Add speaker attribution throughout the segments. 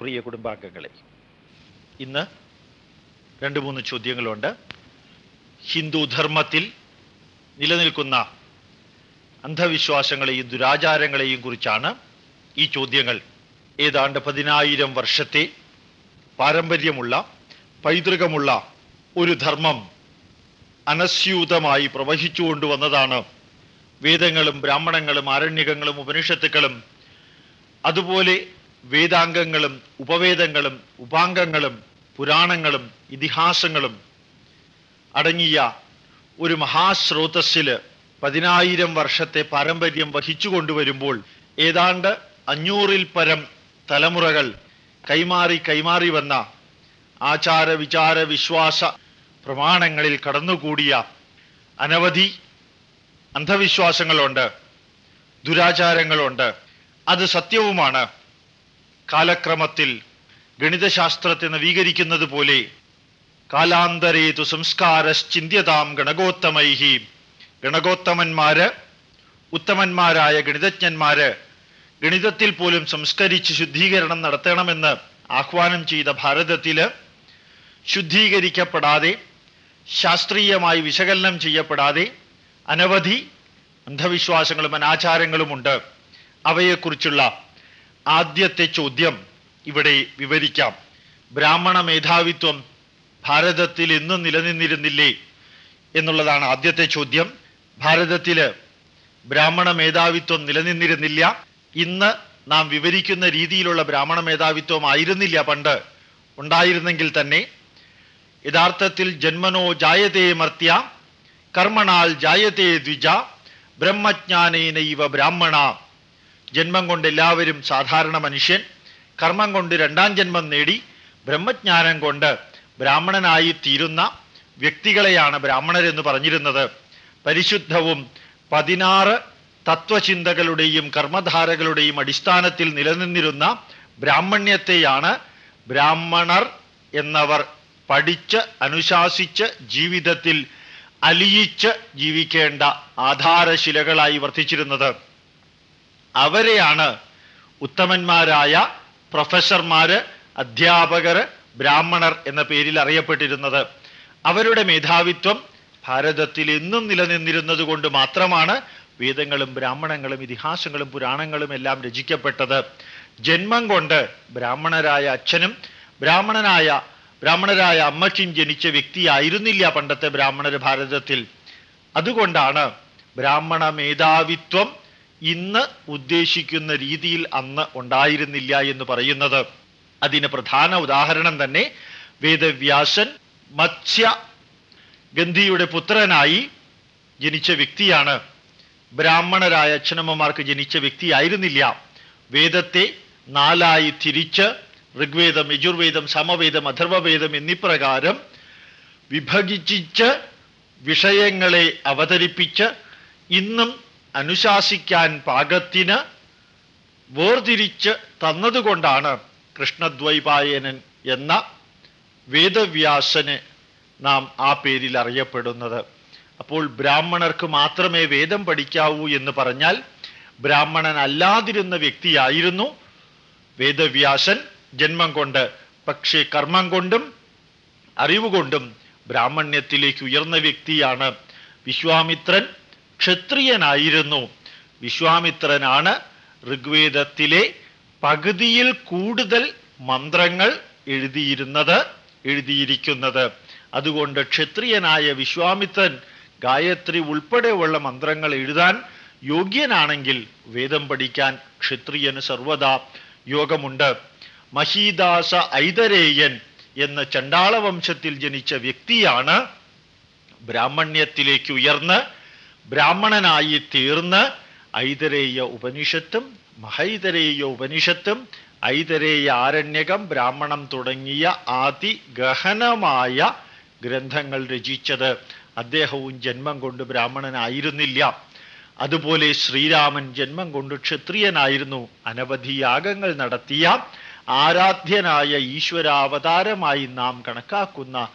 Speaker 1: പ്രിയ കുടുംബാംഗങ്ങളെ ഇന്ന് രണ്ട് മൂന്ന് ചോദ്യങ്ങളുണ്ട്. ഹിന്ദു ധർമ്മത്തിൽ നിലനിൽക്കുന്ന അന്ധവിശ്വാസങ്ങളെയും ദുരാചാരങ്ങളെയും കുറിച്ചാണ് ഈ ചോദ്യങ്ങൾ. ഏതാണ്ട് പതിനായിരം വർഷത്തെ പാരമ്പര്യമുള്ള പൈതൃകമുള്ള ഒരു ധർമ്മം അനസ്യൂതമായി പ്രവഹിച്ചു കൊണ്ടുവന്നതാണ് വേദങ്ങളും ബ്രാഹ്മണങ്ങളും ആരണ്യകങ്ങളും ഉപനിഷത്തുക്കളും അതുപോലെ വേദാംഗങ്ങളും ഉപവേദങ്ങളും ഉപാംഗങ്ങളും പുരാണങ്ങളും ഇതിഹാസങ്ങളും അടങ്ങിയ ഒരു മഹാസ്രോതസ്സിൽ പതിനായിരം വർഷത്തെ പാരമ്പര്യം വഹിച്ചു കൊണ്ടുവരുമ്പോൾ ഏതാണ്ട് അഞ്ഞൂറിൽ പരം തലമുറകൾ കൈമാറി കൈമാറി വന്ന ആചാര വിചാര വിശ്വാസ പ്രമാണങ്ങളിൽ കടന്നുകൂടിയ അനവധി അന്ധവിശ്വാസങ്ങളുണ്ട് ദുരാചാരങ്ങളുണ്ട്. അത് സത്യവുമാണ്. കാലക്രമത്തിൽ ഗണിതശാസ്ത്രത്തെ നവീകരിക്കുന്നത് പോലെ കാലാന്തരേതു സംസ്കാരശ്ചിന്യതാം ഗണഗോത്തമൈഹി. ഗണഗോത്തമന്മാര് ഉത്തമന്മാരായ ഗണിതജ്ഞന്മാര് ഗണിതത്തിൽ പോലും സംസ്കരിച്ച് ശുദ്ധീകരണം നടത്തണമെന്ന് ആഹ്വാനം ചെയ്ത ഭാരതത്തിൽ ശുദ്ധീകരിക്കപ്പെടാതെ ശാസ്ത്രീയമായി വിശകലനം ചെയ്യപ്പെടാതെ അനവധി അന്ധവിശ്വാസങ്ങളും അനാചാരങ്ങളുമുണ്ട്. അവയെക്കുറിച്ചുള്ള ആദ്യത്തെ ചോദ്യം ഇവിടെ വിവരിക്കാം. ബ്രാഹ്മണ മേധാവിത്വം ഭാരതത്തിൽ എന്നും നിലനിന്നിരുന്നില്ലേ എന്നുള്ളതാണ് ആദ്യത്തെ ചോദ്യം. ഭാരതത്തിൽ ബ്രാഹ്മണ മേധാവിത്വം നിലനിന്നിരുന്നില്ല. ഇന്ന് നാം വിവരിക്കുന്ന രീതിയിലുള്ള ബ്രാഹ്മണ മേധാവിത്വം ആയിരുന്നില്ല പണ്ട്. ഉണ്ടായിരുന്നെങ്കിൽ തന്നെ യഥാർത്ഥത്തിൽ ജന്മനോ ജായതേ മർത്യ കർമ്മണാൽ ജായതേ ദ്വിജ ബ്രഹ്മജ്ഞാനേനൈവ ബ്രാഹ്മണ ജന്മം കൊണ്ട് എല്ലാവരും സാധാരണ മനുഷ്യൻ കർമ്മം കൊണ്ട് രണ്ടാം ജന്മം നേടി ബ്രഹ്മജ്ഞാനം കൊണ്ട് ബ്രാഹ്മണനായി തീരുന്ന വ്യക്തികളെയാണ് ബ്രാഹ്മണരെന്ന് പറഞ്ഞിരുന്നത്. പരിശുദ്ധവും പതിനാറ് തത്വചിന്തകളുടെയും കർമ്മധാരകളുടെയും അടിസ്ഥാനത്തിൽ നിലനിന്നിരുന്ന ബ്രാഹ്മണ്യത്തെയാണ് ബ്രാഹ്മണർ എന്നവർ പഠിച്ച് അനുശാസിച്ച് ജീവിതത്തിൽ അലിയിച്ച് ജീവിക്കേണ്ട ആധാരശിലകളായി വർത്തിച്ചിരുന്നത്. അവരെയാണ് ഉത്തമന്മാരായ പ്രൊഫസർമാര് അധ്യാപകർ ബ്രാഹ്മണർ എന്ന പേരിൽ അറിയപ്പെട്ടിരുന്നത്. അവരുടെ മേധാവിത്വം ഭാരതത്തിൽ എന്നും നിലനിന്നിരുന്നത് കൊണ്ട് മാത്രമാണ് വേദങ്ങളും ബ്രാഹ്മണങ്ങളും ഇതിഹാസങ്ങളും പുരാണങ്ങളും എല്ലാം രചിക്കപ്പെട്ടത്. ജന്മം കൊണ്ട് ബ്രാഹ്മണരായ അച്ഛനും ബ്രാഹ്മണനായ ബ്രാഹ്മണരായ അമ്മയ്ക്കും ജനിച്ച വ്യക്തിയായിരുന്നില്ല പണ്ടത്തെ ബ്രാഹ്മണർ ഭാരതത്തിൽ. അതുകൊണ്ടാണ് ബ്രാഹ്മണ മേധാവിത്വം ഇന്ന് ഉദ്ദേശിക്കുന്ന രീതിയിൽ അന്ന് ഉണ്ടായിരുന്നില്ല എന്ന് പറയുന്നത്. അതിന് പ്രധാന ഉദാഹരണം തന്നെ വേദവ്യാസൻ മത്സ്യ ഗന്ധിയുടെ പുത്രനായി ജനിച്ച വ്യക്തിയാണ്. ബ്രാഹ്മണരായ അച്ഛനമ്മമാർക്ക് ജനിച്ച വ്യക്തിയായിരുന്നില്ല. വേദത്തെ നാലായി തിരിച്ച് ഋഗ്വേദം യജുർവേദം സമവേദം അഥർവവേദം എന്നിപ്രകാരം വിഭജിച്ച് വിഷയങ്ങളെ അവതരിപ്പിച്ച് ഇന്നും അനുശാസിക്കാൻ പാകത്തിന് വേർതിരിച്ച് തന്നതുകൊണ്ടാണ് കൃഷ്ണദ്വൈപായനൻ എന്ന വേദവ്യാസന് നാം ആ പേരിൽ അറിയപ്പെടുന്നത്. അപ്പോൾ ബ്രാഹ്മണർക്ക് മാത്രമേ വേദം പഠിക്കാവൂ എന്ന് പറഞ്ഞാൽ ബ്രാഹ്മണൻ അല്ലാതിരുന്ന വ്യക്തിയായിരുന്നു വേദവ്യാസൻ. ജന്മം കൊണ്ട് പക്ഷേ കർമ്മം കൊണ്ടും അറിവുകൊണ്ടും ബ്രാഹ്മണ്യത്തിലേക്ക് ഉയർന്ന വ്യക്തിയാണ് വിശ്വാമിത്രൻ. ക്ഷത്രിയനായിരുന്നു. വിശ്വാമിത്രനാണ് ഋഗ്വേദത്തിലെ പകുതിയിൽ കൂടുതൽ മന്ത്രങ്ങൾ എഴുതിയിരുന്നത് എഴുതിയിരിക്കുന്നത്. അതുകൊണ്ട് ക്ഷത്രിയനായ വിശ്വാമിത്രൻ ഗായത്രി ഉൾപ്പെടെയുള്ള മന്ത്രങ്ങൾ എഴുതാൻ യോഗ്യനാണെങ്കിൽ വേദം പഠിക്കാൻ ക്ഷത്രിയന് സർവദാ യോഗമുണ്ട്. മഹീദാസ ഐതരേയൻ എന്ന ചണ്ടാളവംശത്തിൽ ജനിച്ച വ്യക്തിയാണ് ബ്രാഹ്മണ്യത്തിലേക്ക് ഉയർന്ന് ബ്രാഹ്മണനായി തീർന്ന് ഐതരേയ ഉപനിഷത്തും മഹൈതരേയ ഉപനിഷത്തും ഐതരേയ ആരണ്യകം ബ്രാഹ്മണം തുടങ്ങിയ അതിഗഹനമായ ഗ്രന്ഥങ്ങൾ രചിച്ചത്. അദ്ദേഹവും ജന്മം കൊണ്ട് ബ്രാഹ്മണനായിരുന്നില്ല. അതുപോലെ ശ്രീരാമൻ ജന്മം കൊണ്ട് ക്ഷത്രിയനായിരുന്നു. അനവധി യാഗങ്ങൾ നടത്തിയ ആരാധ്യനായ ഈശ്വരാവതാരമായി നാം കണക്കാക്കുന്ന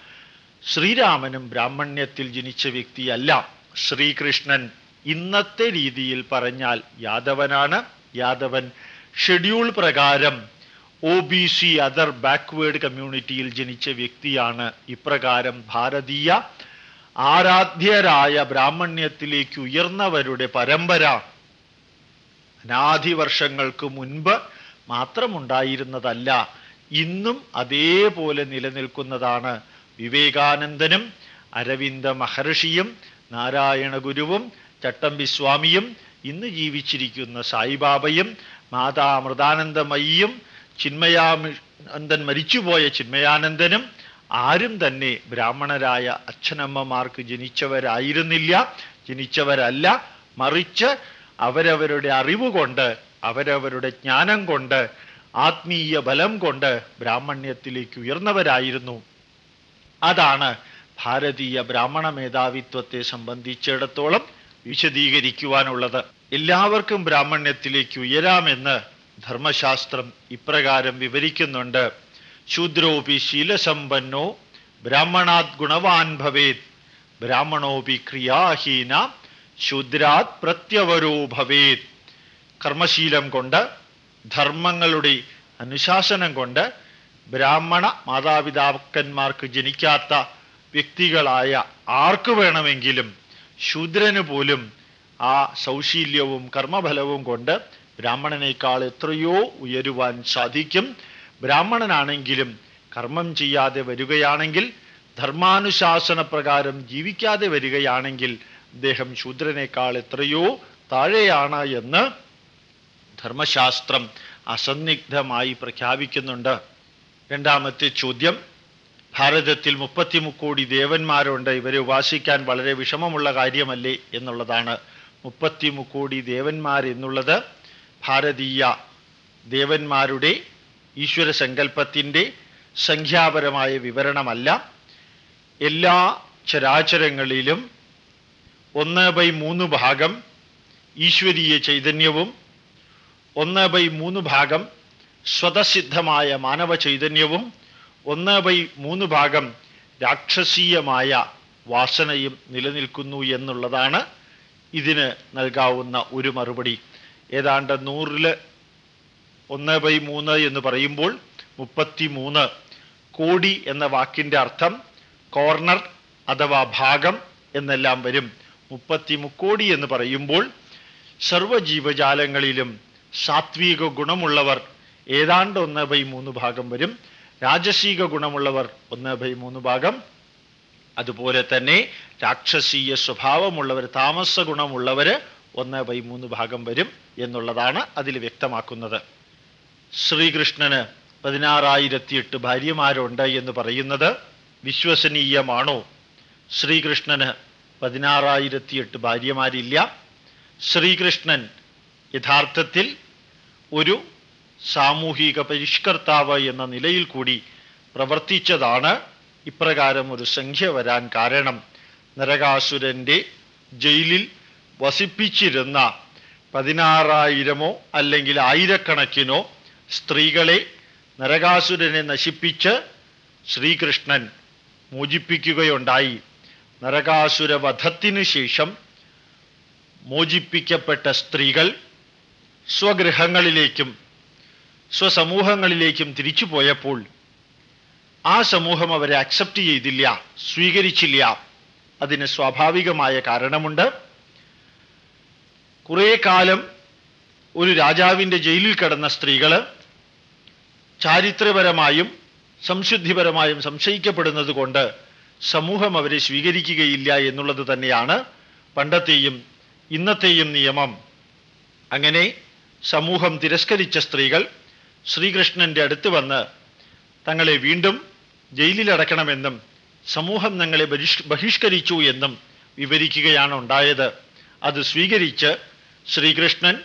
Speaker 1: ശ്രീരാമനും ബ്രാഹ്മണ്യത്തിൽ ജനിച്ച വ്യക്തിയല്ല. ശ്രീകൃഷ്ണൻ ഇന്നത്തെ രീതിയിൽ പറഞ്ഞാൽ യാദവനാണ്. യാദവൻ ഷെഡ്യൂൾ പ്രകാരം O B C other backward കമ്മ്യൂണിറ്റിയിൽ ജനിച്ച വ്യക്തിയാണ്. ഇപ്രകാരം ഭാരതീയ ആരാധ്യരായ ബ്രാഹ്മണ്യത്തിലേക്ക് ഉയർന്നവരുടെ പരമ്പര അനാദി വർഷങ്ങൾക്ക് മുൻപ് മാത്രമുണ്ടായിരുന്നതല്ല ഇന്നും അതേപോലെ നിലനിൽക്കുന്നതാണ് വിവേകാനന്ദനും അരവിന്ദ മഹർഷിയും നാരായണ ഗുരുവും ചട്ടമ്പിസ്വാമിയും ഇന്ന് ജീവിച്ചിരിക്കുന്ന സായിബാബയും മാതാ അമൃതാനന്ദമയിയും ചിന്മയാനന്ദൻ മരിച്ചുപോയ ചിന്മയാനന്ദനും ആരും തന്നെ ബ്രാഹ്മണരായ അച്ഛനമ്മമാർക്ക് ജനിച്ചവരായിരുന്നില്ല ജനിച്ചവരല്ല. മറിച്ച് അവരവരുടെ അറിവ് കൊണ്ട് അവരവരുടെ ജ്ഞാനം കൊണ്ട് ആത്മീയ ബലം കൊണ്ട് ബ്രാഹ്മണ്യത്തിലേക്ക് ഉയർന്നവരായിരുന്നു. അതാണ് ഭാരതീയ ബ്രാഹ്മണ മേധാവിത്വത്തെ സംബന്ധിച്ചിടത്തോളം വിശദീകരിക്കുവാനുള്ളത്. എല്ലാവർക്കും ബ്രാഹ്മണ്യത്തിലേക്ക് ഉയരാമെന്ന് ധർമ്മശാസ്ത്രം ഇപ്രകാരം വിവരിക്കുന്നുണ്ട്. ശൂദ്രോപി ശീലസമ്പന്നോ ബ്രാഹ്മണാത് ഗുണവാൻ ഭവേത്. ബ്രാഹ്മണോപി ക്രിയാഹീന ശൂദ്രാത് പ്രത്യവരോ ഭവേത്. കർമ്മശീലം കൊണ്ട് ധർമ്മങ്ങളുടെ അനുശാസനം കൊണ്ട് ബ്രാഹ്മണ മാതാപിതാക്കന്മാർക്ക് ജനിക്കാത്ത വ്യക്തികളായ ആർക്ക് വേണമെങ്കിലും ശൂദ്രന് പോലും ആ സൗശീല്യവും കർമ്മഫലവും കൊണ്ട് ബ്രാഹ്മണനേക്കാൾ എത്രയോ ഉയരുവാൻ സാധിക്കും. ബ്രാഹ്മണനാണെങ്കിലും കർമ്മം ചെയ്യാതെ വരികയാണെങ്കിൽ ധർമാനുശാസന പ്രകാരം ജീവിക്കാതെ വരികയാണെങ്കിൽ അദ്ദേഹം ശൂദ്രനേക്കാൾ എത്രയോ താഴെയാണ് എന്ന് ധർമ്മശാസ്ത്രം അസന്നിഗ്ധമായി പ്രഖ്യാപിക്കുന്നുണ്ട്. രണ്ടാമത്തെ ചോദ്യം ഭാരതത്തിൽ മുപ്പത്തിമുക്കോടി ദേവന്മാരുണ്ട്. ഇവരെ ഉപാസിക്കാൻ വളരെ വിഷമമുള്ള കാര്യമല്ലേ എന്നുള്ളതാണ്. മുപ്പത്തിമുക്കോടി ദേവന്മാർ എന്നുള്ളത് ഭാരതീയ ദേവന്മാരുടെ ഈശ്വര സങ്കല്പത്തിന്റെ സംഖ്യാപരമായ വിവരണമല്ല. എല്ലാ ചരാചരങ്ങളിലും ഒന്ന് ബൈ മൂന്ന് ഭാഗം ഈശ്വരീയ ചൈതന്യവും ഒന്ന് ബൈ മൂന്ന് ഭാഗം സ്വതസിദ്ധമായ മാനവ ചൈതന്യവും ഒന്ന് ബൈ മൂന്ന് ഭാഗം രാക്ഷസീയമായ വാസനയും നിലനിൽക്കുന്നു എന്നുള്ളതാണ് ഇതിന് നൽകാവുന്ന ഒരു മറുപടി. ഏതാണ്ട് നൂറിൽ ഒന്ന് ബൈ മൂന്ന് എന്ന് പറയുമ്പോൾ മുപ്പത്തി മൂന്ന് കോടി എന്ന വാക്കിന്റെ അർത്ഥം കോർണർ അഥവാ ഭാഗം എന്നെല്ലാം വരും. മുപ്പത്തി മുക്കോടി എന്ന് പറയുമ്പോൾ സർവജീവജാലങ്ങളിലും സാത്വിക ഗുണമുള്ളവർ ഏതാണ്ട് ഒന്ന് ബൈ മൂന്ന് ഭാഗം വരും. രാജസീക ഗുണമുള്ളവർ ഒന്ന് ബൈ മൂന്ന് ഭാഗം. അതുപോലെ തന്നെ രാക്ഷസീയ സ്വഭാവമുള്ളവർ താമസ ഗുണമുള്ളവർ ഒന്ന് ബൈ മൂന്ന് ഭാഗം വരും എന്നുള്ളതാണ് അതിൽ വ്യക്തമാക്കുന്നത്. ശ്രീകൃഷ്ണന് പതിനാറായിരത്തി എട്ട് ഭാര്യമാരുണ്ട് എന്ന് പറയുന്നത് വിശ്വസനീയമാണോ? ശ്രീകൃഷ്ണന് പതിനാറായിരത്തി എട്ട് ഭാര്യമാരില്ല. ശ്രീകൃഷ്ണൻ യഥാർത്ഥത്തിൽ ഒരു സാമൂഹിക പരിഷ്കർത്താവ് എന്ന നിലയിൽ കൂടി പ്രവർത്തിച്ചതാണ് ഇപ്രകാരം ഒരു സംഖ്യ വരാൻ കാരണം. നരകാസുരന്റെ ജയിലിൽ വസിപ്പിച്ചിരുന്ന പതിനാറായിരമോ അല്ലെങ്കിൽ ആയിരക്കണക്കിനോ സ്ത്രീകളെ നരകാസുരനെ നശിപ്പിച്ച് ശ്രീകൃഷ്ണൻ മോചിപ്പിക്കുകയുണ്ടായി. നരകാസുര വധത്തിനു ശേഷം മോചിപ്പിക്കപ്പെട്ട സ്ത്രീകൾ സ്വഗൃഹങ്ങളിലേക്കും സ്വസമൂഹങ്ങളിലേക്കും തിരിച്ചു പോയപ്പോൾ ആ സമൂഹം അവരെ അക്സെപ്റ്റ് ചെയ്തില്ല സ്വീകരിച്ചില്ല. അതിന് സ്വാഭാവികമായ കാരണമുണ്ട്. കുറേ കാലം ഒരു രാജാവിന്റെ ജയിലിൽ കിടന്ന സ്ത്രീകൾ ചാരിത്രപരമായും സംശുദ്ധിപരമായും സംശയിക്കപ്പെടുന്നത് കൊണ്ട് സമൂഹം അവരെ സ്വീകരിക്കുകയില്ല എന്നുള്ളത് തന്നെയാണ് പണ്ടത്തെയും ഇന്നത്തെയും നിയമം. അങ്ങനെ സമൂഹം തിരസ്കരിച്ച സ്ത്രീകൾ ശ്രീകൃഷ്ണന്റെ അടുത്ത് വന്ന് തങ്ങളെ വീണ്ടും ജയിലിലടക്കണമെന്നും സമൂഹം ഞങ്ങളെ ബഹിഷ് ബഹിഷ്കരിച്ചു എന്നും വിവരിക്കുകയാണ് ഉണ്ടായത്. അത് സ്വീകരിച്ച് ശ്രീകൃഷ്ണൻ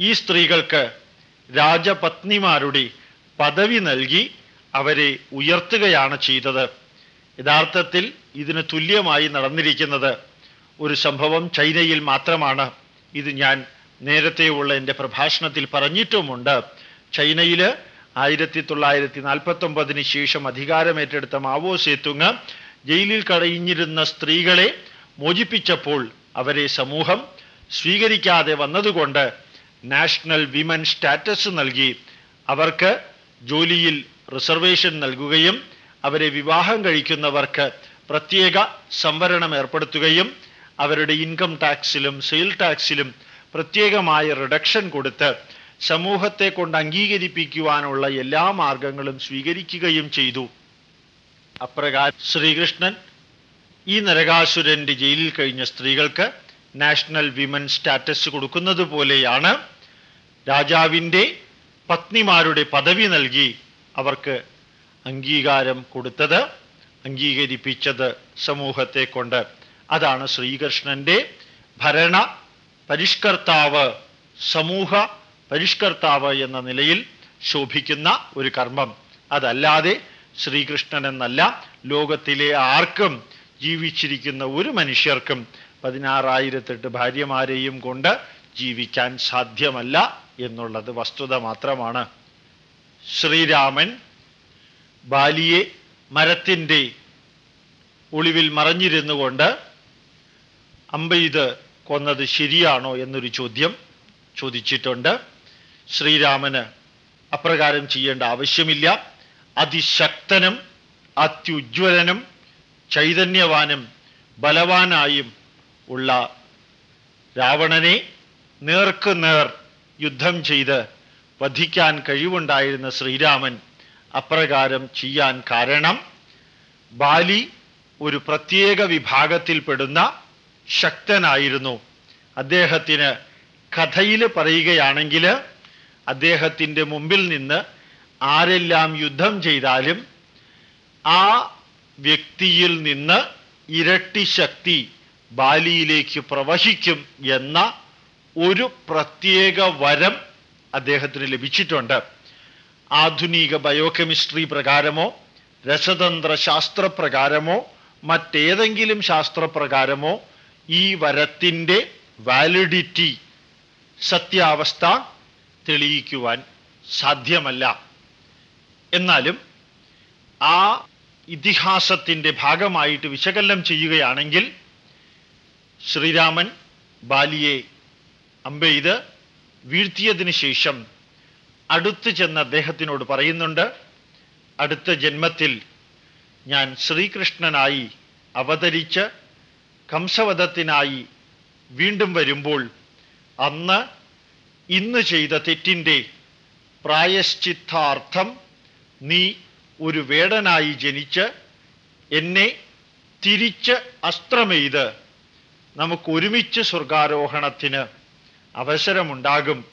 Speaker 1: ഈ സ്ത്രീകൾക്ക് രാജപത്നിമാരുടെ പദവി നൽകി അവരെ ഉയർത്തുകയാണ് ചെയ്തത്. യഥാർത്ഥത്തിൽ ഇതിന് തുല്യമായി നടന്നിരിക്കുന്നത് ഒരു സംഭവം ചൈനയിൽ മാത്രമാണ്. ഇത് ഞാൻ നേരത്തെയുള്ള എന്റെ പ്രഭാഷണത്തിൽ പറഞ്ഞിട്ടുമുണ്ട്. ചൈനയിൽ ആയിരത്തി തൊള്ളായിരത്തി നാൽപ്പത്തി ഒമ്പതിന് ശേഷം അധികാരമേറ്റെടുത്ത മാവോ സേത്തുങ് ജയിലിൽ കഴിഞ്ഞിരുന്ന സ്ത്രീകളെ മോചിപ്പിച്ചപ്പോൾ അവരെ സമൂഹം സ്വീകരിക്കാതെ വന്നതുകൊണ്ട് നാഷണൽ വിമൻ സ്റ്റാറ്റസ് നൽകി. അവർക്ക് ജോലിയിൽ റിസർവേഷൻ നൽകുകയും അവരെ വിവാഹം കഴിക്കുന്നവർക്ക് പ്രത്യേക സംവരണം ഏർപ്പെടുത്തുകയും അവരുടെ ഇൻകം ടാക്സിലും സെയിൽ ടാക്സിലും പ്രത്യേകമായ റിഡക്ഷൻ കൊടുത്ത് സമൂഹത്തെ കൊണ്ട് അംഗീകരിപ്പിക്കുവാനുള്ള എല്ലാ മാർഗങ്ങളും സ്വീകരിക്കുകയും ചെയ്തു. അപ്രകാരം ശ്രീകൃഷ്ണൻ ഈ നരകാസുരന്റെ ജയിലിൽ കഴിഞ്ഞ സ്ത്രീകൾക്ക് നാഷണൽ വിമൻ സ്റ്റാറ്റസ് കൊടുക്കുന്നത് പോലെയാണ്. രാജാവിന്റെ പത്നിമാരുടെ പദവി നൽകി അവർക്ക് അംഗീകാരം കൊടുത്തത് അംഗീകരിപ്പിച്ചത് സമൂഹത്തെ കൊണ്ട്. അതാണ് ശ്രീകൃഷ്ണന്റെ ഭരണ പരിഷ്കർത്താവ് സമൂഹ പരിഷ്കർത്താവ് എന്ന നിലയിൽ ശോഭിക്കുന്ന ഒരു കർമ്മം. അതല്ലാതെ ശ്രീകൃഷ്ണൻ എന്നല്ല ലോകത്തിലെ ആർക്കും ജീവിച്ചിരിക്കുന്ന ഒരു മനുഷ്യർക്കും പതിനാറായിരത്തെട്ട് ഭാര്യമാരെയും കൊണ്ട് ജീവിക്കാൻ സാധ്യമല്ല എന്നുള്ളത് വസ്തുത മാത്രമാണ്. ശ്രീരാമൻ ബാലിയെ മരത്തിന്റെ ഒളിവിൽ മറഞ്ഞിരുന്നു കൊണ്ട് അമ്പെയ്ത് കൊന്നത് ശരിയാണോ എന്നൊരു ചോദ്യം ചോദിച്ചിട്ടുണ്ട്. ശ്രീരാമന് അപ്രകാരം ചെയ്യേണ്ട ആവശ്യമില്ല. അതിശക്തനും അത്യുജ്വലനും ചൈതന്യവാനും ബലവാനായും ഉള്ള രാവണനെ നേർക്ക് നേർ യുദ്ധം ചെയ്ത് വധിക്കാൻ കഴിവുണ്ടായിരുന്ന ശ്രീരാമൻ അപ്രകാരം ചെയ്യാൻ കാരണം ബാലി ഒരു പ്രത്യേക വിഭാഗത്തിൽപ്പെടുന്ന ശക്തനായിരുന്നു. അദ്ദേഹത്തിന് കഥയിൽ പറയുകയാണെങ്കിൽ അദ്ദേഹത്തിന്റെ മുമ്പിൽ നിന്ന് ആരെല്ലാം യുദ്ധം ചെയ്താലും ആ വ്യക്തിയിൽ നിന്ന് ഇരട്ടി ശക്തി ബാലിയിലേക്ക് പ്രവഹിക്കും എന്ന ഒരു പ്രത്യേക വരം അദ്ദേഹത്തിന് ലഭിച്ചിട്ടുണ്ട്. ആധുനിക ബയോകെമിസ്ട്രി പ്രകാരമോ രസതന്ത്ര ശാസ്ത്രപ്രകാരമോ മറ്റേതെങ്കിലും ശാസ്ത്രപ്രകാരമോ ഈ വരത്തിന്റെ വാലിഡിറ്റി സത്യാവസ്ഥ തെളിയിക്കുവാൻ സാധ്യമല്ല. എന്നാലും ആ ഇതിഹാസത്തിന്റെ ഭാഗമായിട്ട് വിശകലനം ചെയ്യുകയാണെങ്കിൽ ശ്രീരാമൻ ബാലിയെ അമ്പെയ്ത് വീഴ്ത്തിയതിന് ശേഷം അടുത്ത് ചെന്ന് അദ്ദേഹത്തിനോട് പറയുന്നുണ്ട് അടുത്ത ജന്മത്തിൽ ഞാൻ ശ്രീകൃഷ്ണനായി അവതരിച്ച് കംസവധത്തിനായി വീണ്ടും വരുമ്പോൾ അന്ന് ഇന്ന് ചെയ്ത തെറ്റിന്റെ പ്രായശ്ചിത്താർത്ഥം നീ ഒരു വേടനായി ജനിച്ച് എന്നെ തിരിച്ച് അസ്ത്രമെയ്ത് നമുക്ക് ഒരുമിച്ച് സ്വർഗാരോഹണത്തിന് അവസരമുണ്ടാകും.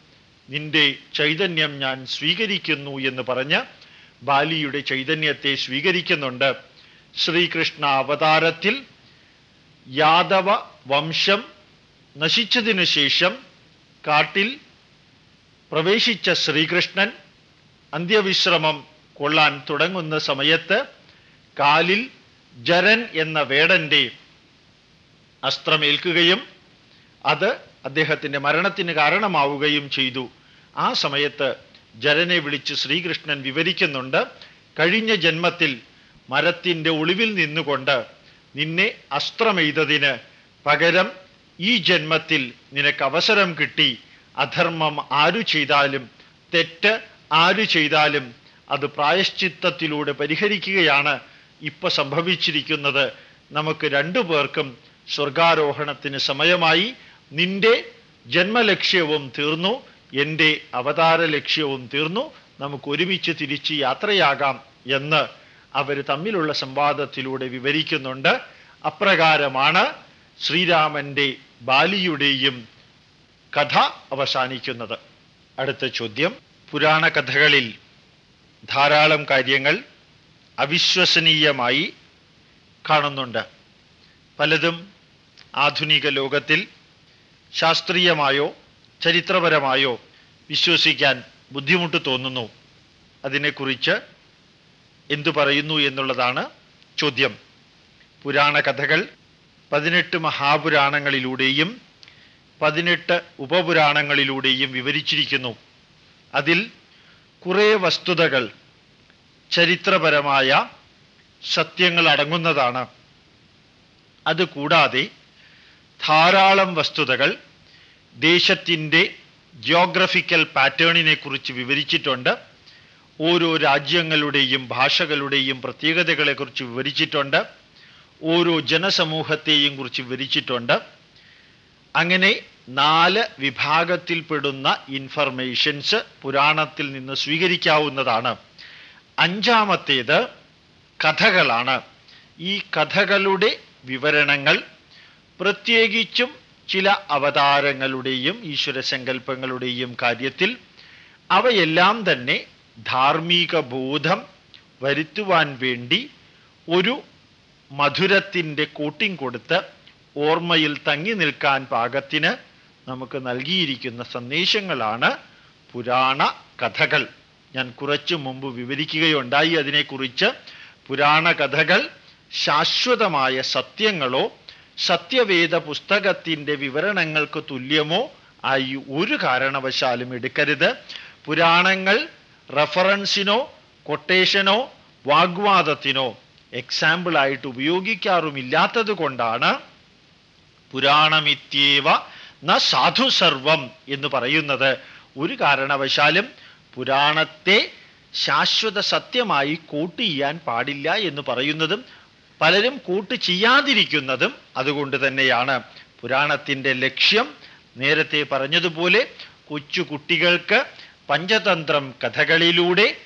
Speaker 1: നിന്റെ ചൈതന്യം ഞാൻ സ്വീകരിക്കുന്നു എന്ന് പറഞ്ഞ് ബാലിയുടെ ചൈതന്യത്തെ സ്വീകരിക്കുന്നുണ്ട്. ശ്രീകൃഷ്ണ അവതാരത്തിൽ യാദവ വംശം നശിച്ചതിനു ശേഷം കാട്ടിൽ പ്രവേശിച്ച ശ്രീകൃഷ്ണൻ അന്ത്യവിശ്രമം കൊള്ളാൻ തുടങ്ങുന്ന സമയത്ത് കാലിൽ ജരൻ എന്ന വേടന്റെ അസ്ത്രമേൽക്കുകയും അത് അദ്ദേഹത്തിന്റെ മരണത്തിന് കാരണമാവുകയും ചെയ്തു. ആ സമയത്ത് ജരനെ വിളിച്ച് ശ്രീകൃഷ്ണൻ വിവരിക്കുന്നുണ്ട് കഴിഞ്ഞ ജന്മത്തിൽ മരത്തിന്റെ ഒളിവിൽ നിന്നുകൊണ്ട് നിന്നെ അസ്ത്രമെയ്തതിന് പകരം ഈ ജന്മത്തിൽ നിനക്ക് അവസരം കിട്ടി. അധർമ്മം ആരു ചെയ്താലും തെറ്റ് ആരു ചെയ്താലും അത് പ്രായശ്ചിത്തത്തിലൂടെ പരിഹരിക്കുകയാണ് ഇപ്പൊ സംഭവിച്ചിരിക്കുന്നത്. നമുക്ക് രണ്ടു പേർക്കും സ്വർഗാരോഹണത്തിന് സമയമായി. നിന്റെ ജന്മലക്ഷ്യവും തീർന്നു എന്റെ അവതാര ലക്ഷ്യവും തീർന്നു. നമുക്ക് ഒരുമിച്ച് തിരിച്ച് യാത്രയാകാം എന്ന് അവർ തമ്മിലുള്ള സംവാദത്തിലൂടെ വിവരിക്കുന്നുണ്ട്. അപ്രകാരമാണ് ശ്രീരാമന്റെ ബാലിയുടെയും കഥ അവസാനിക്കുന്നത്. അടുത്ത ചോദ്യം. പുരാണ കഥകളിൽ ധാരാളം കാര്യങ്ങൾ അവിശ്വസനീയമായി കാണുന്നുണ്ട്. പലതും ആധുനിക ലോകത്തിൽ ശാസ്ത്രീയമായോ ചരിത്രപരമായോ വിശ്വസിക്കാൻ ബുദ്ധിമുട്ട് തോന്നുന്നു. അതിനെക്കുറിച്ച് എന്തു പറയുന്നു എന്നുള്ളതാണ് ചോദ്യം. പുരാണ കഥകൾ പതിനെട്ട് മഹാപുരാണങ്ങളിലൂടെയും പതിനെട്ട് ഉപപുരാണങ്ങളിലൂടെയും വിവരിച്ചിരിക്കുന്നു. അതിൽ കുറേ വസ്തുതകൾ ചരിത്രപരമായ സത്യങ്ങൾ അടങ്ങുന്നതാണ്. അതുകൂടാതെ ധാരാളം വസ്തുതകൾ ദേശത്തിന്റെ ജിയോഗ്രഫിക്കൽ പാറ്റേണിനെ കുറിച്ച് വിവരിച്ചിട്ടുണ്ട്. ഓരോ രാജ്യങ്ങളുടെയും ഭാഷകളുടെയും പ്രത്യേകതകളെക്കുറിച്ച് വിവരിച്ചിട്ടുണ്ട്. ഓരോ ജനസമൂഹത്തെയും കുറിച്ച് വിവരിച്ചിട്ടുണ്ട്. അങ്ങനെ നാല് വിഭാഗത്തിൽപ്പെടുന്ന ഇൻഫർമേഷൻസ് പുരാണത്തിൽ നിന്ന് സ്വീകരിക്കാവുന്നതാണ്. അഞ്ചാമത്തേത് കഥകളാണ്. ഈ കഥകളുടെ വിവരണങ്ങൾ പ്രത്യേകിച്ചും ചില അവതാരങ്ങളുടെയും ഈശ്വരസങ്കല്പങ്ങളുടെയും കാര്യത്തിൽ അവയെല്ലാം തന്നെ ധാർമ്മിക ബോധം വരുത്തുവാൻ വേണ്ടി ഒരു മധുരത്തിന്റെ കോട്ടിംഗ് കൊടുത്ത് ഓർമ്മയിൽ തങ്ങി നിൽക്കാൻ പാകത്തിന് നമുക്ക് നൽകിയിരിക്കുന്ന സന്ദേശങ്ങളാണ് പുരാണ കഥകൾ. ഞാൻ കുറച്ചു മുമ്പ് വിവരിക്കുകയുണ്ടായി. അതിനെക്കുറിച്ച് പുരാണ കഥകൾ ശാശ്വതമായ സത്യങ്ങളോ സത്യവേദ പുസ്തകത്തിന്റെ വിവരണങ്ങൾക്ക് തുല്യമോ ആയി ഒരു കാരണവശാലും എടുക്കരുത്. പുരാണങ്ങൾ റഫറൻസിനോ കൊട്ടേഷനോ വാഗ്വാദത്തിനോ എക്സാമ്പിളായിട്ട് ഉപയോഗിക്കാറുമില്ലാത്തത് കൊണ്ടാണ് പുരാണമിത്യേവ ന സാധു സർവം എന്ന് പറയുന്നത്. ഒരു കാരണവശാലും പുരാണത്തെ ശാശ്വത സത്യമായി കൂട്ട് ചെയ്യാൻ പാടില്ല എന്ന് പറയുന്നതും പലരും കൂട്ട് ചെയ്യാതിരിക്കുന്നതും അതുകൊണ്ട് തന്നെയാണ്. പുരാണത്തിന്റെ ലക്ഷ്യം നേരത്തെ പറഞ്ഞതുപോലെ കൊച്ചു കുട്ടികൾക്ക് പഞ്ചതന്ത്രം കഥകളിലൂടെ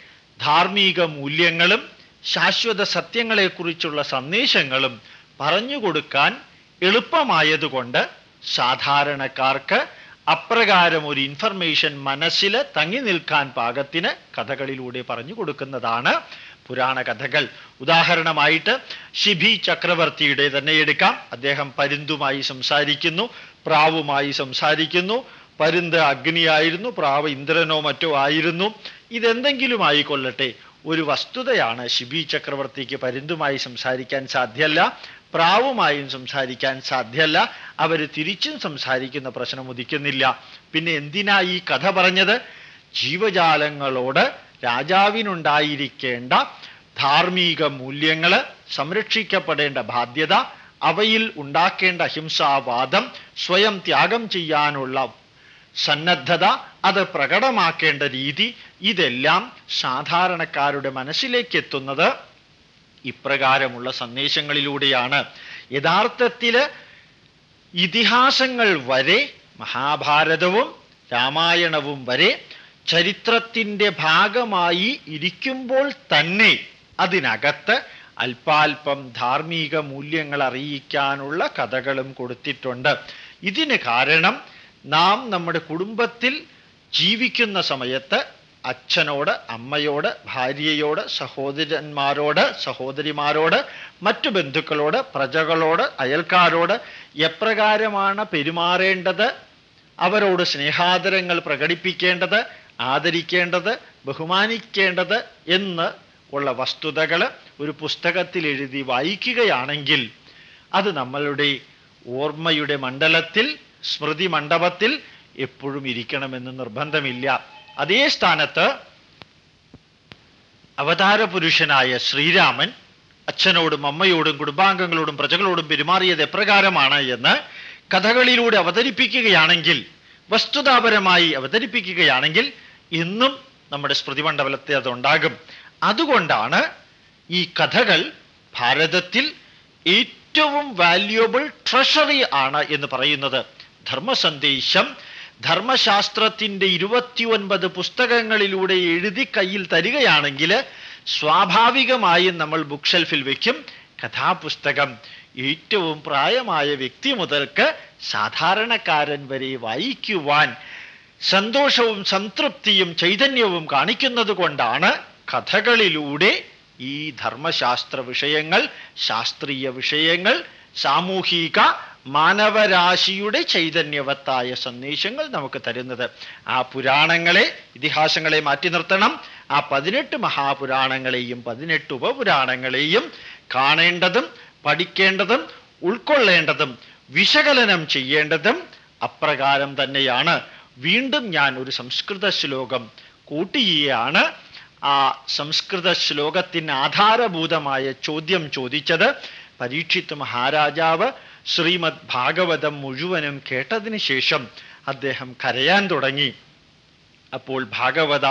Speaker 1: ധാർമ്മിക മൂല്യങ്ങളും ശാശ്വത സത്യങ്ങളെക്കുറിച്ചുള്ള സന്ദേശങ്ങളും പറഞ്ഞു കൊടുക്കാൻ എളുപ്പമായതുകൊണ്ട് സാധാരണക്കാർക്ക് അപ്രകാരം ഒരു ഇൻഫർമേഷൻ മനസ്സിൽ തങ്ങി നിൽക്കാൻ പാകത്തിന് കഥകളിലൂടെ പറഞ്ഞു കൊടുക്കുന്നതാണ് പുരാണ കഥകൾ. ഉദാഹരണമായിട്ട് ശിബി ചക്രവർത്തിയുടെ തന്നെ എടുക്കാം. അദ്ദേഹം പരുന്തുമായി സംസാരിക്കുന്നു പ്രാവുമായി സംസാരിക്കുന്നു. പരുന്ത് അഗ്നിയായിരുന്നു പ്രാവ് ഇന്ദ്രനോ മറ്റോ ആയിരുന്നു. ഇതെന്തെങ്കിലും ആയിക്കൊള്ളട്ടെ. ഒരു വസ്തുതയാണ് ശിബി ചക്രവർത്തിക്ക് പരുന്തുമായി സംസാരിക്കാൻ സാധ്യമല്ല പ്രാവുമായും സംസാരിക്കാൻ സാധ്യല്ല. അവർ തിരിച്ചും സംസാരിക്കുന്ന പ്രശ്നം ഉദിക്കുന്നില്ല. പിന്നെ എന്തിനാ ഈ കഥ പറഞ്ഞത്? ജീവജാലങ്ങളോട് രാജാവിനുണ്ടായിരിക്കേണ്ട ധാർമ്മിക മൂല്യങ്ങൾ സംരക്ഷിക്കപ്പെടേണ്ട ബാധ്യത അവയിൽ ഉണ്ടാക്കേണ്ട അഹിംസാവാദം സ്വയം ത്യാഗം ചെയ്യാനുള്ള സന്നദ്ധത അത് പ്രകടമാക്കേണ്ട രീതി ഇതെല്ലാം സാധാരണക്കാരുടെ മനസ്സിലേക്ക് എത്തുന്നത് ഇപ്രകാരമുള്ള സന്ദേശങ്ങളിലൂടെയാണ്. യഥാർത്ഥത്തിൽ ഇതിഹാസങ്ങൾ വരെ മഹാഭാരതവും രാമായണവും വരെ ചരിത്രത്തിന്റെ ഭാഗമായി ഇരിക്കുമ്പോൾ തന്നെ അതിനകത്ത് അല്പാൽപം ധാർമ്മിക മൂല്യങ്ങൾ അറിയിക്കാനുള്ള കഥകളും കൊടുത്തിട്ടുണ്ട്. ഇതിന് കാരണം നാം നമ്മുടെ കുടുംബത്തിൽ ജീവിക്കുന്ന സമയത്ത് അച്ഛനോട് അമ്മയോട് ഭാര്യയോട് സഹോദരന്മാരോട് സഹോദരിമാരോട് മറ്റു ബന്ധുക്കളോട് പ്രജകളോട് അയൽക്കാരോട് എപ്രകാരമാണ് പെരുമാറേണ്ടത്? അവരോട് സ്നേഹാദരങ്ങൾ പ്രകടിപ്പിക്കേണ്ടത് ആദരിക്കേണ്ടത് ബഹുമാനിക്കേണ്ടത് എന്ന് ഉള്ള വസ്തുതകൾ ഒരു പുസ്തകത്തിൽ എഴുതി വായിക്കുകയാണെങ്കിൽ അത് നമ്മളുടെ ഓർമ്മയുടെ മണ്ഡലത്തിൽ സ്മൃതി മണ്ഡപത്തിൽ എപ്പോഴും ഇരിക്കണമെന്ന് നിർബന്ധമില്ല. അതേ സ്ഥാനത്ത് അവതാരപുരുഷനായ ശ്രീരാമൻ അച്ഛനോടും അമ്മയോടും കുടുംബാംഗങ്ങളോടും പ്രജകളോടും പെരുമാറിയത് എപ്രകാരമാണ് എന്ന് കഥകളിലൂടെ അവതരിപ്പിക്കുകയാണെങ്കിൽ വസ്തുതാപരമായി അവതരിപ്പിക്കുകയാണെങ്കിൽ ഇന്നും നമ്മുടെ സ്മൃതിമണ്ഡലത്തെ അതുണ്ടാകും. അതുകൊണ്ടാണ് ഈ കഥകൾ ഭാരതത്തിൽ ഏറ്റവും വാല്യുബിൾ ട്രഷറി ആണ് എന്ന് പറയുന്നത്. ധർമ്മസന്ദേശം ധർമ്മശാസ്ത്രത്തിന്റെ ഇരുപത്തിയൊൻപത് പുസ്തകങ്ങളിലൂടെ എഴുതി കയ്യിൽ തരികയാണെങ്കിൽ സ്വാഭാവികമായും നമ്മൾ ബുക്ക് ഷെൽഫിൽ വയ്ക്കും. കഥാപുസ്തകം ഏറ്റവും പ്രായമായ വ്യക്തി മുതൽക്ക് സാധാരണക്കാരൻ വരെ വായിക്കുവാൻ സന്തോഷവും സംതൃപ്തിയും ചൈതന്യവും കാണിക്കുന്നത് കൊണ്ടാണ് കഥകളിലൂടെ ഈ ധർമ്മശാസ്ത്ര വിഷയങ്ങൾ ശാസ്ത്രീയ വിഷയങ്ങൾ സാമൂഹിക മാനവരാശിയുടെ ചൈതന്യവത്തായ സന്ദേശങ്ങൾ നമുക്ക് തരുന്നത്. ആ പുരാണങ്ങളെ ഇതിഹാസങ്ങളെ മാറ്റി നിർത്തണം. ആ പതിനെട്ട് മഹാപുരാണങ്ങളെയും പതിനെട്ട് ഉപപുരാണങ്ങളെയും കാണേണ്ടതും പഠിക്കേണ്ടതും ഉൾക്കൊള്ളേണ്ടതും വിശകലനം ചെയ്യേണ്ടതും അപ്രകാരം തന്നെയാണ്. വീണ്ടും ഞാൻ ഒരു സംസ്കൃത ശ്ലോകം കൂട്ടിയാണ്. ആ സംസ്കൃത ശ്ലോകത്തിന് ആധാരഭൂതമായ ചോദ്യം ചോദിച്ചത്. പരീക്ഷിത്ത് മഹാരാജാവ് ശ്രീമദ് ഭാഗവതം മുഴുവനും കേട്ടതിന് ശേഷം അദ്ദേഹം കരയാൻ തുടങ്ങി. അപ്പോൾ ഭാഗവത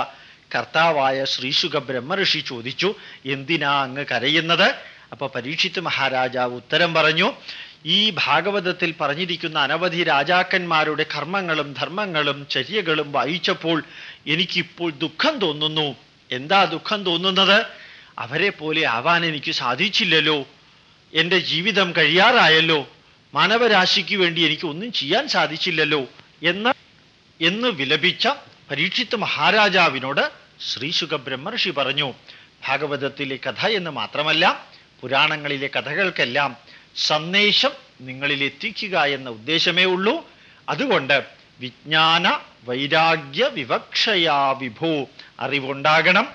Speaker 1: കർത്താവായ ശ്രീശുഖ ബ്രഹ്മഋഷി ചോദിച്ചു എന്തിനാ അങ്ങ് കരയുന്നത്? അപ്പൊ പരീക്ഷിത്ത് മഹാരാജാവ് ഉത്തരം പറഞ്ഞു ഈ ഭാഗവതത്തിൽ പറഞ്ഞിരിക്കുന്ന അനവധി രാജാക്കന്മാരുടെ കർമ്മങ്ങളും ധർമ്മങ്ങളും ചര്യകളും വായിച്ചപ്പോൾ എനിക്കിപ്പോൾ ദുഃഖം തോന്നുന്നു. എന്താ ദുഃഖം തോന്നുന്നത്? അവരെ പോലെ ആവാൻ എനിക്ക് സാധിച്ചില്ലല്ലോ. എന്റെ ജീവിതം കഴിയാറായല്ലോ. മാനവരാശിക്ക് വേണ്ടി എനിക്ക് ഒന്നും ചെയ്യാൻ സാധിച്ചില്ലല്ലോ എന്ന് എന്ന് വിലപിച്ച പരീക്ഷിത്ത് മഹാരാജാവിനോട് ശ്രീ സുഖബ്രഹ്മർഷി പറഞ്ഞു. ഭാഗവതത്തിലെ കഥ എന്ന് മാത്രമല്ല പുരാണങ്ങളിലെ കഥകൾക്കെല്ലാം സന്ദേശം നിങ്ങളിൽ എത്തിക്കുക എന്ന ഉദ്ദേശമേ ഉള്ളൂ. അതുകൊണ്ട് വിജ്ഞാന വൈരാഗ്യ വിവക്ഷയാ വിഭോ അറിവുണ്ടാകണം.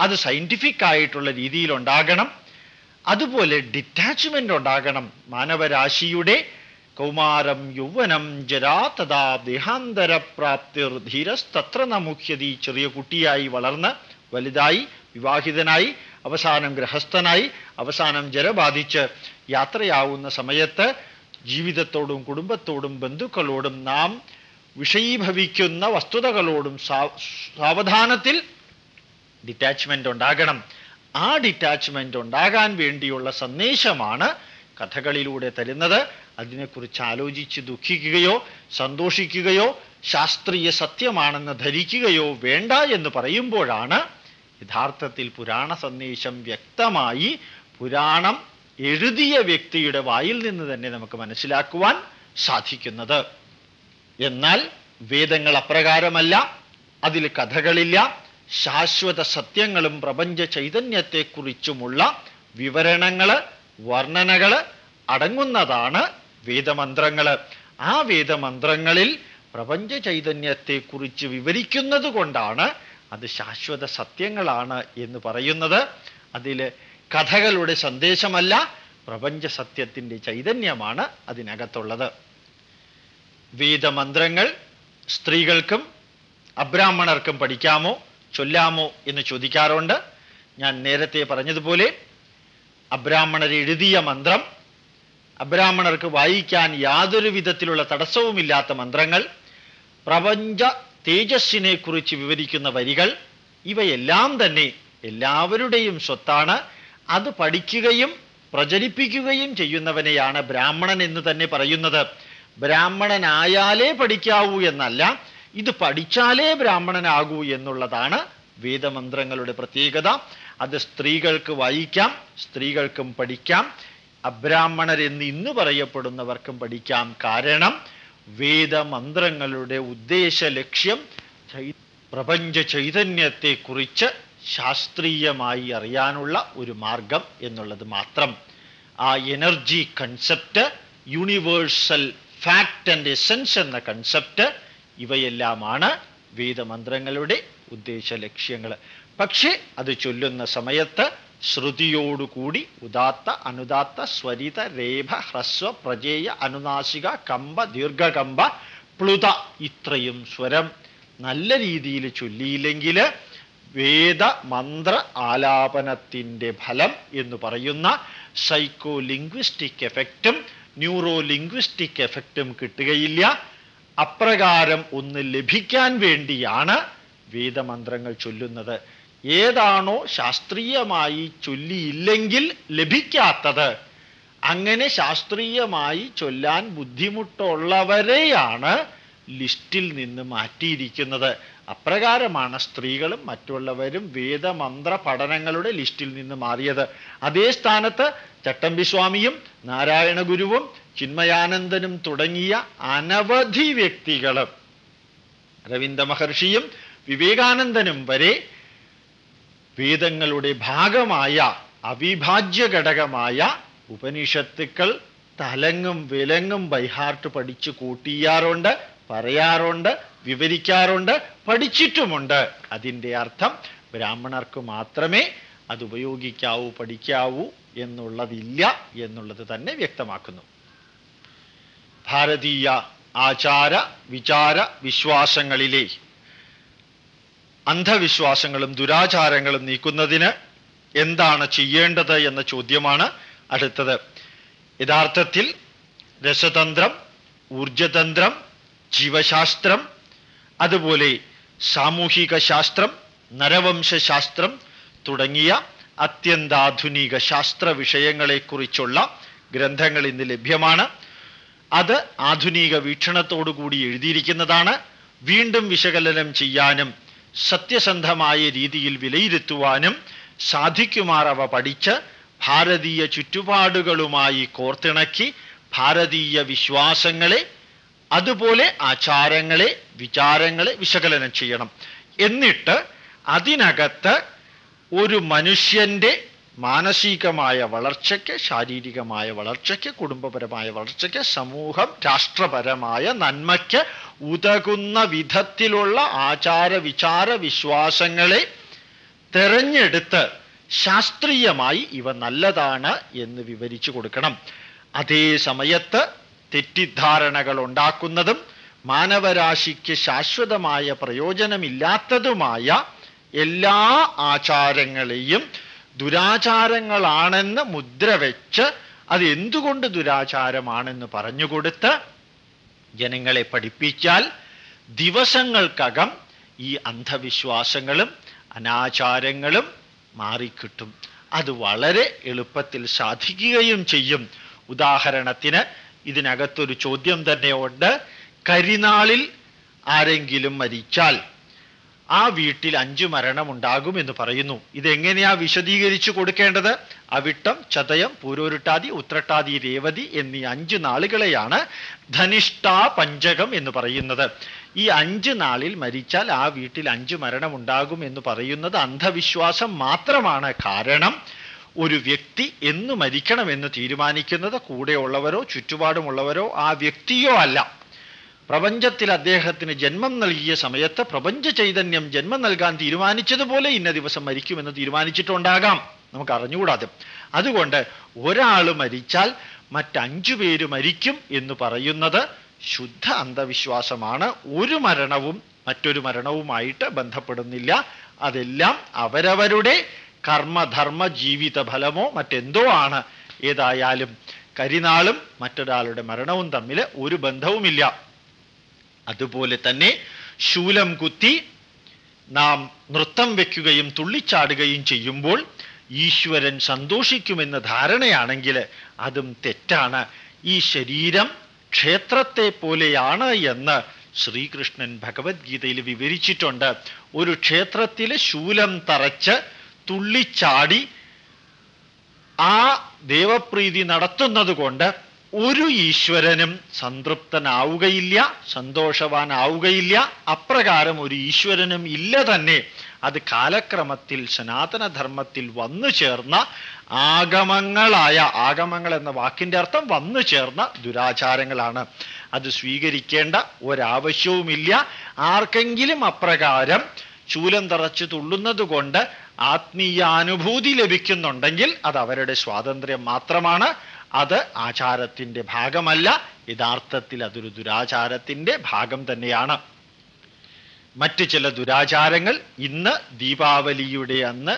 Speaker 1: അത് സയന്റിഫിക് ആയിട്ടുള്ള രീതിയിൽ ഉണ്ടാകണം അതുപോലെ ഡിറ്റാച്ച്മെന്റ് ഉണ്ടാകണം. മാനവരാശിയുടെ കൗമാരം യൗവനം ജരാ തഥാ ദേഹാന്തരപ്രാപ്തിർ ധീരസ്തത്ര നമുഖ്യതി ചെറിയ കുട്ടിയായി വളർന്ന് വലുതായി വിവാഹിതനായി അവസാനം ഗൃഹസ്ഥനായി അവസാനം ജര യാത്രയാവുന്ന സമയത്ത് ജീവിതത്തോടും കുടുംബത്തോടും ബന്ധുക്കളോടും നാം വിഷയീഭവിക്കുന്ന വസ്തുതകളോടും സാവധാനത്തിൽ ഡിറ്റാച്ച്മെന്റ് ഉണ്ടാകണം. ആ ഡിറ്റാച്ച്മെന്റ് ഉണ്ടാകാൻ വേണ്ടിയുള്ള സന്ദേശമാണ് കഥകളിലൂടെ തരുന്നത്. അതിനെക്കുറിച്ച് ആലോചിച്ച് ദുഃഖിക്കുകയോ സന്തോഷിക്കുകയോ ശാസ്ത്രീയ സത്യമാണെന്ന് ധരിക്കുകയോ വേണ്ട എന്ന് പറയുമ്പോഴാണ് യഥാർത്ഥത്തിൽ പുരാണ സന്ദേശം വ്യക്തമായി പുരാണം എഴുതിയ വ്യക്തിയുടെ വായിൽ നിന്ന് തന്നെ നമുക്ക് മനസ്സിലാക്കുവാൻ സാധിക്കുന്നത്. എന്നാൽ വേദങ്ങൾ അപ്രകാരമല്ല അതിൽ കഥകളില്ല ശാശ്വത സത്യങ്ങളും പ്രപഞ്ച ചൈതന്യത്തെക്കുറിച്ചുമുള്ള വിവരണങ്ങൾ വർണനകൾ അടങ്ങുന്നതാണ് വേദമന്ത്രങ്ങൾ. ആ വേദമന്ത്രങ്ങളിൽ പ്രപഞ്ച ചൈതന്യത്തെക്കുറിച്ച് വിവരിക്കുന്നത് കൊണ്ടാണ് അത് ശാശ്വത സത്യങ്ങളാണ് എന്ന് പറയുന്നത്. അതിൽ കഥകളുടെ സന്ദേശമല്ല പ്രപഞ്ച സത്യത്തിന്റെ ചൈതന്യമാണ് അതിനകത്തുള്ളത്. വേദമന്ത്രങ്ങൾ സ്ത്രീകൾക്കും അബ്രാഹ്മണർക്കും പഠിക്കാമോ? ചൊല്ലാമോ എന്ന് ചോദിക്കാറുണ്ട്. ഞാൻ നേരത്തെ പറഞ്ഞതുപോലെ അബ്രാഹ്മണർ എഴുതിയ മന്ത്രം അബ്രാഹ്മണർക്ക് വായിക്കാൻ യാതൊരു വിധത്തിലുള്ള തടസ്സവുമില്ലാത്ത മന്ത്രങ്ങൾ പ്രപഞ്ച തേജസ്സിനെ കുറിച്ച് വിവരിക്കുന്ന വരികൾ ഇവയെല്ലാം തന്നെ എല്ലാവരുടെയും സ്വത്താണ്. അത് പഠിക്കുകയും പ്രചരിപ്പിക്കുകയും ചെയ്യുന്നവനെയാണ് ബ്രാഹ്മണൻ എന്ന് തന്നെ പറയുന്നത്. ബ്രാഹ്മണനായാലേ പഠിക്കാവൂ എന്നല്ല ഇത് പഠിച്ചാലേ ബ്രാഹ്മണനാകൂ എന്നുള്ളതാണ് വേദമന്ത്രങ്ങളുടെ പ്രത്യേകത. അത് സ്ത്രീകൾക്ക് വായിക്കാം സ്ത്രീകൾക്കും പഠിക്കാം അബ്രാഹ്മണരെന്ന് ഇന്ന് പറയപ്പെടുന്നവർക്കും പഠിക്കാം. കാരണം വേദമന്ത്രങ്ങളുടെ ഉദ്ദേശ ലക്ഷ്യം പ്രപഞ്ച ചൈതന്യത്തെക്കുറിച്ച് ശാസ്ത്രീയമായി അറിയാനുള്ള ഒരു മാർഗം എന്നുള്ളത് മാത്രം. ആ energy concept universal fact and essence എന്ന കൺസെപ്റ്റ് ഇവയെല്ലാമാണ് വേദമന്ത്രങ്ങളുടെ ഉദ്ദേശ ലക്ഷ്യങ്ങൾ പക്ഷേ അത് ചൊല്ലുന്ന സമയത്ത് ശ്രുതിയോടുകൂടി ഉദാത്ത അനുദാത്ത സ്വരിത രേഭ ഹ്രസ്വ പ്രജേയ അനുനാസിക കമ്പ ദീർഘകമ്പ പ്ലുത ഇത്രയും സ്വരം നല്ല രീതിയിൽ ചൊല്ലിയില്ലെങ്കിൽ വേദമന്ത്ര ആലാപനത്തിന്റെ ഫലം എന്ന് പറയുന്ന സൈക്കോ ലിംഗ്വിസ്റ്റിക് എഫക്റ്റും ന്യൂറോ ലിംഗ്വിസ്റ്റിക് എഫക്റ്റും കിട്ടുകയില്ല. അപ്രകാരം ഒന്ന് ലഭിക്കാൻ വേണ്ടിയാണ് വേദമന്ത്രങ്ങൾ ചൊല്ലുന്നത്. ഏതാണോ ശാസ്ത്രീയമായി ചൊല്ലിയില്ലെങ്കിൽ ലഭിക്കാത്തത്. അങ്ങനെ ശാസ്ത്രീയമായി ചൊല്ലാൻ ബുദ്ധിമുട്ടുള്ളവരെയാണ് ലിസ്റ്റിൽ നിന്ന് മാറ്റിയിരിക്കുന്നത്. അപ്രകാരമാണ് സ്ത്രീകളും മറ്റുള്ളവരും വേദമന്ത്ര പഠനങ്ങളുടെ ലിസ്റ്റിൽ നിന്ന് മാറിയത്. അതേ സ്ഥാനത്ത് ചട്ടമ്പിസ്വാമിയും നാരായണ ഗുരുവും ചിന്മയാനന്ദനും തുടങ്ങിയ അനവധി വ്യക്തികളും. അരവിന്ദ മഹർഷിയും വിവേകാനന്ദനും വരെ വേദങ്ങളുടെ ഭാഗമായ അവിഭാജ്യ ഘടകമായ ഉപനിഷത്തുക്കൾ തലങ്ങും വിലങ്ങും ബൈഹാർട്ട് പഠിച്ചു കൂട്ടിയാറുണ്ട് പറയാറുണ്ട് വിവരിക്കാറുണ്ട് പഠിച്ചിട്ടുമുണ്ട്. അതിന്റെ അർത്ഥം ബ്രാഹ്മണർക്ക് മാത്രമേ അത് ഉപയോഗിക്കാവൂ പഠിക്കാവൂ എന്നുള്ളതില്ല എന്നുള്ളത് തന്നെ വ്യക്തമാക്കുന്നു. ഭാരതീയ ആചാര വിചാര വിശ്വാസങ്ങളിലെ അന്ധവിശ്വാസങ്ങളും ദുരാചാരങ്ങളും നീക്കുന്നതിന് എന്താണ് ചെയ്യേണ്ടത് എന്ന ചോദ്യമാണ് അടുത്തത്. യഥാർത്ഥത്തിൽ രസതന്ത്രം ഊർജതന്ത്രം ജീവശാസ്ത്രം അതുപോലെ സാമൂഹിക ശാസ്ത്രം നരവംശാസ്ത്രം തുടങ്ങിയ അത്യന്താധുനിക ശാസ്ത്ര വിഷയങ്ങളെക്കുറിച്ചുള്ള ഗ്രന്ഥങ്ങൾ ഇന്ന് ലഭ്യമാണ്. അത് ആധുനിക വീക്ഷണത്തോടുകൂടി എഴുതിയിരിക്കുന്നതാണ്. വീണ്ടും വിശകലനം ചെയ്യാനും സത്യസന്ധമായ രീതിയിൽ വിലയിരുത്തുവാനും സാധിക്കുമാർ അവ പഠിച്ച് ഭാരതീയ ചുറ്റുപാടുകളുമായി കോർത്തിണക്കി ഭാരതീയ വിശ്വാസങ്ങളെ അതുപോലെ ആചാരങ്ങളെ വിചാരങ്ങളെ വിശകലനം ചെയ്യണം. എന്നിട്ട് അതിനകത്ത് ഒരു മനുഷ്യന്റെ മാനസികമായ വളർച്ചയ്ക്ക് ശാരീരികമായ വളർച്ചയ്ക്ക് കുടുംബപരമായ വളർച്ചയ്ക്ക് സമൂഹം രാഷ്ട്രപരമായ നന്മയ്ക്ക് ഉതകുന്ന വിധത്തിലുള്ള ആചാര വിചാര വിശ്വാസങ്ങളെ തെരഞ്ഞെടുത്ത് ശാസ്ത്രീയമായി ഇവ നല്ലതാണ് എന്ന് വിവരിച്ചു കൊടുക്കണം. അതേ സമയത്ത് തെറ്റിദ്ധാരണകൾ ഉണ്ടാക്കുന്നതും മാനവരാശിക്ക് ശാശ്വതമായ പ്രയോജനമില്ലാത്തതുമായ എല്ലാ ആചാരങ്ങളെയും ദുരാചാരങ്ങളാണെന്ന് മുദ്ര വെച്ച് അത് എന്തുകൊണ്ട് ദുരാചാരമാണെന്ന് പറഞ്ഞു പറഞ്ഞുകൊടുത്ത് ജനങ്ങളെ പഠിപ്പിച്ചാൽ ദിവസങ്ങൾക്കകം ഈ അന്ധവിശ്വാസങ്ങളും അനാചാരങ്ങളും മാറിക്കിട്ടും. അത് വളരെ എളുപ്പത്തിൽ സാധിക്കുകയും ചെയ്യും. ഉദാഹരണത്തിന് ഇതിനകത്തൊരു ചോദ്യം തന്നെയുണ്ട്. കരിനാളിൽ ആരെങ്കിലും മരിച്ചാൽ ആ വീട്ടിൽ അഞ്ചു മരണം ഉണ്ടാകും എന്ന് പറയുന്നു. ഇതെങ്ങനെയാ വിശദീകരിച്ചു കൊടുക്കേണ്ടത്? അവിട്ടം ചതയം പൂരോരുട്ടാതി ഉത്രട്ടാതി രേവതി എന്നീ അഞ്ച് നാളുകളെയാണ് ധനിഷ്ഠാ പഞ്ചകം എന്ന് പറയുന്നത്. ഈ അഞ്ച് നാളിൽ മരിച്ചാൽ ആ വീട്ടിൽ അഞ്ച് മരണം ഉണ്ടാകും എന്ന് പറയുന്നത് അന്ധവിശ്വാസം മാത്രമാണ് കാരണം. ഒരു വ്യക്തി എന്ന് മരിക്കണമെന്ന് തീരുമാനിക്കുന്നത് കൂടെയുള്ളവരോ ചുറ്റുപാടുമുള്ളവരോ ആ വ്യക്തിയോ അല്ല. പ്രപഞ്ചത്തിൽ അദ്ദേഹത്തിന് ജന്മം നൽകിയ സമയത്ത് പ്രപഞ്ച ചൈതന്യം ജന്മം നൽകാൻ തീരുമാനിച്ചതുപോലെ ഇന്ന ദിവസം മരിക്കുമെന്ന് തീരുമാനിച്ചിട്ടുണ്ടാകാം. നമുക്ക് അറിഞ്ഞുകൂടാതെ. അതുകൊണ്ട് ഒരാൾ മരിച്ചാൽ മറ്റഞ്ചു പേര് മരിക്കും എന്ന് പറയുന്നത് ശുദ്ധ അന്ധവിശ്വാസമാണ്. ഒരു മരണവും മറ്റൊരു മരണവുമായിട്ട് ബന്ധപ്പെടുന്നില്ല. അതെല്ലാം അവരവരുടെ കർമ്മധർമ്മ ജീവിത ഫലമോ മറ്റെന്തോ ആണ്. ഏതായാലും കരിനാളും മറ്റൊരാളുടെ മരണവും തമ്മിൽ ഒരു ബന്ധവുമില്ല. അതുപോലെ തന്നെ ശൂലം കുത്തി നാം നൃത്തം വെക്കുകയും തുള്ളിച്ചാടുകയും ചെയ്യുമ്പോൾ ഈശ്വരൻ സന്തോഷിക്കുമെന്ന ധാരണയാണെങ്കിൽ അതും തെറ്റാണ്. ഈ ശരീരം ക്ഷേത്രത്തെ പോലെയാണ് എന്ന് ശ്രീകൃഷ്ണൻ ഭഗവത്ഗീതയിൽ വിവരിച്ചിട്ടുണ്ട്. ഒരു ക്ഷേത്രത്തിൽ ശൂലം തറച്ച് തുള്ളിച്ചാടി ആ ദേവപ്രീതി നടത്തുന്നത് കൊണ്ട് ഒരു ഈശ്വരനും സംതൃപ്തനാവുകയില്ല സന്തോഷവാനാവുകയില്ല. അപ്രകാരം ഒരു ഈശ്വരനും ഇല്ല തന്നെ. അത് കാലക്രമത്തിൽ സനാതനധർമ്മത്തിൽ വന്നു ചേർന്ന ആഗമങ്ങളായ ആഗമങ്ങൾ എന്ന വാക്കിന്റെ അർത്ഥം വന്നു ചേർന്ന ദുരാചാരങ്ങളാണ്. അത് സ്വീകരിക്കേണ്ട ഒരാവശ്യവുമില്ല. ആർക്കെങ്കിലും അപ്രകാരം ചൂലം തറച്ച് തുള്ളുന്നത് കൊണ്ട് ആത്മീയാനുഭൂതി ലഭിക്കുന്നുണ്ടെങ്കിൽ അത് അവരുടെ സ്വാതന്ത്ര്യം മാത്രമാണ്. അത് ആചാരത്തിന്റെ ഭാഗമല്ല യഥാർത്ഥത്തിൽ അതൊരു ദുരാചാരത്തിന്റെ ഭാഗം തന്നെയാണ്. മറ്റ് ചില ദുരാചാരങ്ങൾ ഇന്ന് ദീപാവലിയുടെ അന്ന്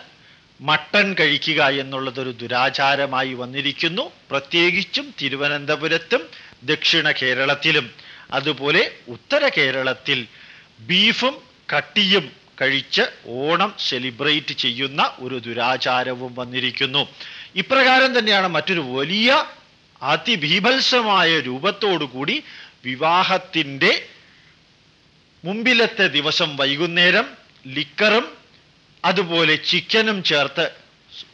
Speaker 1: മട്ടൺ കഴിക്കുക എന്നുള്ളതൊരു ദുരാചാരമായി വന്നിരിക്കുന്നു. പ്രത്യേകിച്ചും തിരുവനന്തപുരത്തും ദക്ഷിണ കേരളത്തിലും. അതുപോലെ ഉത്തര കേരളത്തിൽ ബീഫും കട്ടിയും കഴിച്ച് ഓണം സെലിബ്രേറ്റ് ചെയ്യുന്ന ഒരു ദുരാചാരവും വന്നിരിക്കുന്നു. ഇപ്രകാരം തന്നെയാണ് മറ്റൊരു വലിയ അതിഭീഭത്സമായ രൂപത്തോടുകൂടി വിവാഹത്തിന്റെ മുമ്പിലത്തെ ദിവസം വൈകുന്നേരം ലിക്കറും അതുപോലെ ചിക്കനും ചേർത്ത്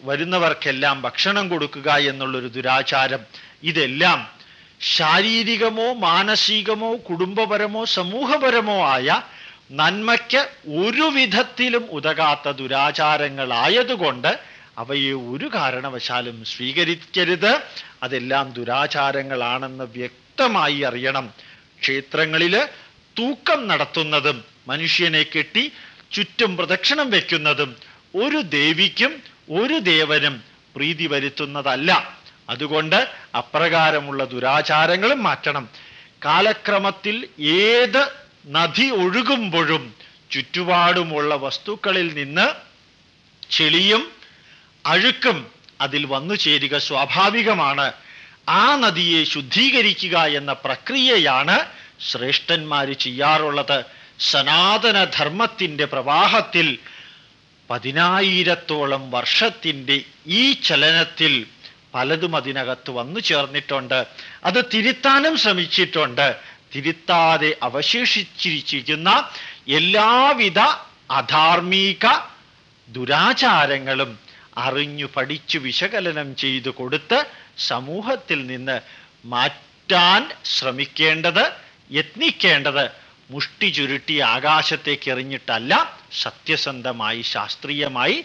Speaker 1: വരുന്നവർക്കെല്ലാം ഭക്ഷണം കൊടുക്കുക എന്നുള്ളൊരു ദുരാചാരം. ഇതെല്ലാം ശാരീരികമോ മാനസികമോ കുടുംബപരമോ സമൂഹപരമോ ആയ നന്മയ്ക്ക് ഒരു വിധത്തിലും ഉതകാത്ത ദുരാചാരങ്ങളായതുകൊണ്ട് അവയെ ഒരു കാരണവശാലും സ്വീകരിക്കരുത്. അതെല്ലാം ദുരാചാരങ്ങളാണെന്ന് വ്യക്തമായി അറിയണം. ക്ഷേത്രങ്ങളിൽ തൂക്കം നടത്തുന്നതും മനുഷ്യനെ കെട്ടി ചുറ്റും പ്രദക്ഷിണം വയ്ക്കുന്നതും ഒരു ദേവിക്കും ഒരു ദേവനും പ്രീതി വരുത്തുന്നതല്ല. അതുകൊണ്ട് അപ്രകാരമുള്ള ദുരാചാരങ്ങളും മാറ്റണം. കാലക്രമത്തിൽ ഏത് നദി ഒഴുകുമ്പോഴും ചുറ്റുപാടുമുള്ള വസ്തുക്കളിൽ നിന്ന് ചെളിയും അഴുക്കും അതിൽ വന്നു ചേരുക സ്വാഭാവികമാണ്. ആ നദിയെ ശുദ്ധീകരിക്കുക എന്ന പ്രക്രിയയാണ് ശ്രേഷ്ഠന്മാർ ചെയ്യാറുള്ളത്. സനാതന ധർമ്മത്തിന്റെ പ്രവാഹത്തിൽ പതിനായിരത്തോളം വർഷത്തിന്റെ ഈ ചലനത്തിൽ പലതും അതിനകത്ത് വന്നു ചേർന്നിട്ടുണ്ട്. അത് തിരുത്താനും ശ്രമിച്ചിട്ടുണ്ട്. തിരുത്താതെ അവശേഷിച്ചിരിക്കുന്ന എല്ലാവിധ അധാർമിക ദുരാചാരങ്ങളും അറിഞ്ഞു പഠിച്ചു വിശകലനം ചെയ്തു കൊടുത്ത് സമൂഹത്തിൽ നിന്ന് മാറ്റാൻ ശ്രമിക്കേണ്ടത് യത്നിക്കേണ്ടത് മുഷ്ടി ചുരുട്ടി ആകാശത്തേക്ക് എറിഞ്ഞിട്ടല്ല സത്യസന്ധമായി ശാസ്ത്രീയമായി